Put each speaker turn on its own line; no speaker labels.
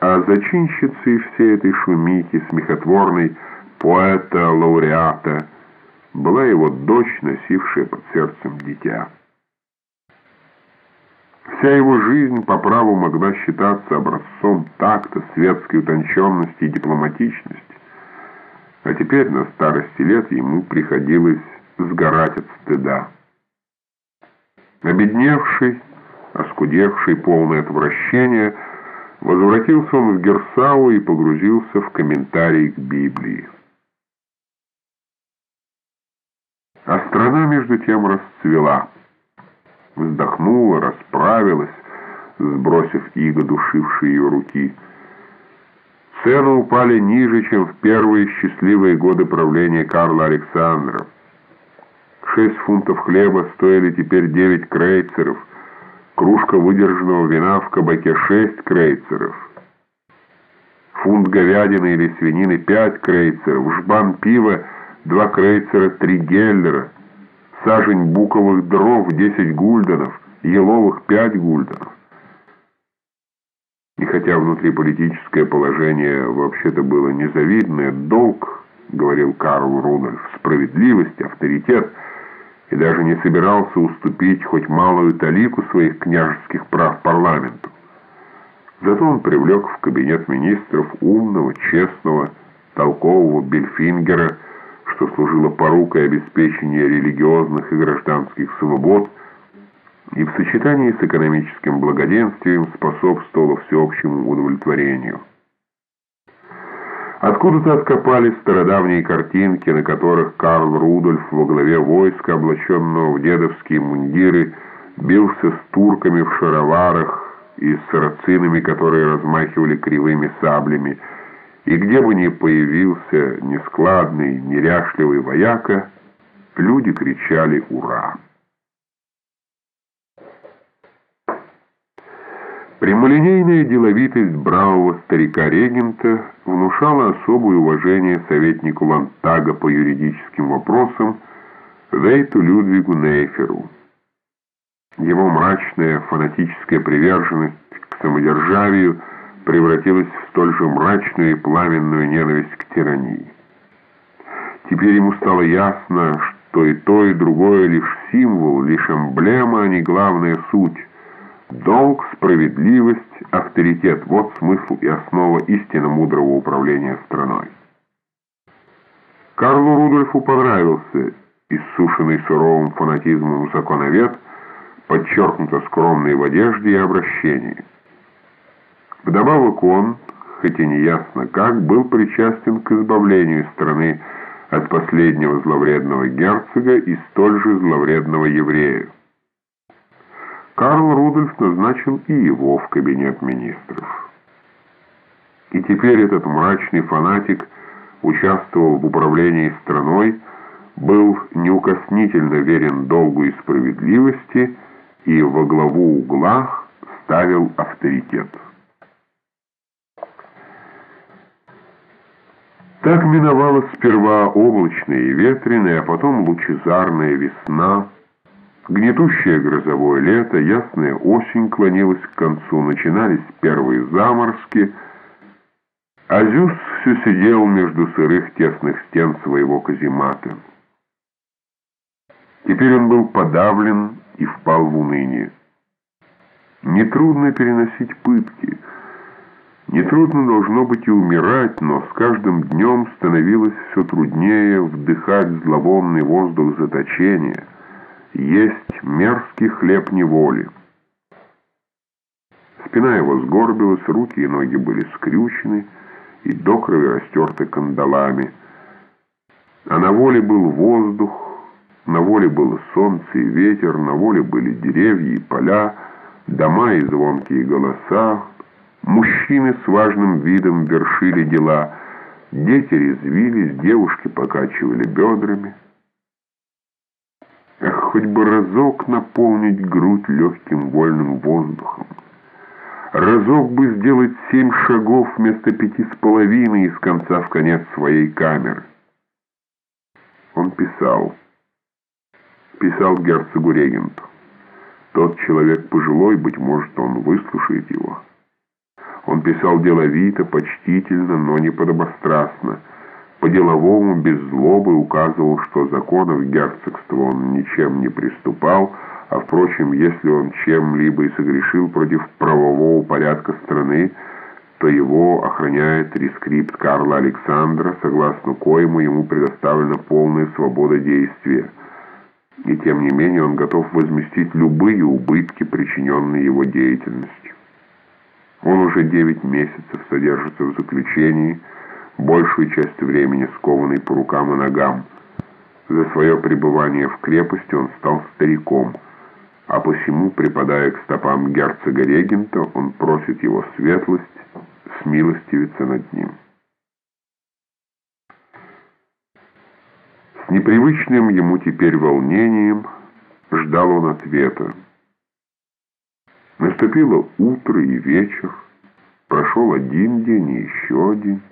А зачинщицей всей этой шумихи, смехотворной поэта-лауреата, была его дочь, носившая под сердцем дитя. Вся его жизнь по праву могла считаться образцом такта, светской утонченности и дипломатичности. А теперь на старости лет ему приходилось сгорать от стыда. Обедневший, оскудевший, полное отвращения, возвратился он в Герсау и погрузился в комментарий к Библии. А страна между тем расцвела вздохнула, расправилась, сбросив иго душившие ее руки. Цены упали ниже, чем в первые счастливые годы правления Карла Александра. Шесть фунтов хлеба стоили теперь девять крейцеров, кружка выдержанного вина в кабаке шесть крейцеров, фунт говядины или свинины пять крейцеров, жбан пива два крейцера три геллера, сажень буковых дров 10 гульденов, еловых 5 гульденов. И хотя внутриполитическое положение вообще-то было незавидное, долг, говорил Карл Рудольф, справедливость, авторитет, и даже не собирался уступить хоть малую талику своих княжеских прав парламенту. Зато он привлек в кабинет министров умного, честного, толкового Бельфингера, что служило порукой обеспечения религиозных и гражданских свобод и в сочетании с экономическим благоденствием способствовало всеобщему удовлетворению. Откуда-то откопались стародавние картинки, на которых Карл Рудольф во главе войска, облаченного в дедовские мундиры, бился с турками в шароварах и с сарацинами, которые размахивали кривыми саблями, и где бы ни появился нескладный, неряшливый вояка, люди кричали «Ура!». Прямолинейная деловитость бравого старика-регента внушала особое уважение советнику Лантага по юридическим вопросам Вейту Людвигу Нейферу. Его мрачная фанатическая приверженность к самодержавию – превратилась в столь же мрачную и пламенную ненависть к тирании. Теперь ему стало ясно, что и то, и другое лишь символ, лишь эмблема, а не главная суть. Долг, справедливость, авторитет – вот смысл и основа истинно мудрого управления страной. Карлу Рудольфу понравился иссушенный суровым фанатизмом законовед, подчеркнуто скромный в одежде и обращении. Вдобавок он, хоть и не ясно как, был причастен к избавлению страны от последнего зловредного герцога и столь же зловредного еврея. Карл Рудольф назначил и его в кабинет министров. И теперь этот мрачный фанатик участвовал в управлении страной, был неукоснительно верен долгу и справедливости и во главу угла ставил авторитет. Так миновала сперва облачная и ветреная, а потом лучезарная весна, гнетущее грозовое лето, ясная осень клонилась к концу, начинались первые заморозки, а Зюс все сидел между сырых тесных стен своего каземата. Теперь он был подавлен и впал в уныние. Нетрудно переносить пытки — Нетрудно должно быть и умирать, но с каждым днем становилось все труднее вдыхать зловонный воздух заточения, есть мерзкий хлеб неволи. Спина его сгорбилась, руки и ноги были скрючены и до крови растерты кандалами. А на воле был воздух, на воле было солнце и ветер, на воле были деревья и поля, дома и звонкие голоса, Мужчины с важным видом вершили дела, дети резвились, девушки покачивали бедрами. Хоть бы разок наполнить грудь легким вольным воздухом. Разок бы сделать семь шагов вместо пяти с половиной из конца в конец своей камеры. Он писал. Писал герцогу регенту. Тот человек пожилой, быть может, он выслушает его. Он писал деловито, почтительно, но не подобострастно. По-деловому, без злобы указывал, что законов герцогства он ничем не приступал, а, впрочем, если он чем-либо и согрешил против правового порядка страны, то его охраняет рескрипт Карла Александра, согласно коему ему предоставлена полная свобода действия. И тем не менее он готов возместить любые убытки, причиненные его деятельностью. Он уже девять месяцев содержится в заключении, большую часть времени скованный по рукам и ногам. За свое пребывание в крепости он стал стариком, а посему, припадая к стопам герцога регента, он просит его светлость смилостивиться над ним. С непривычным ему теперь волнением ждал он ответа. Наступило утро и вечер, прошел один день и еще один.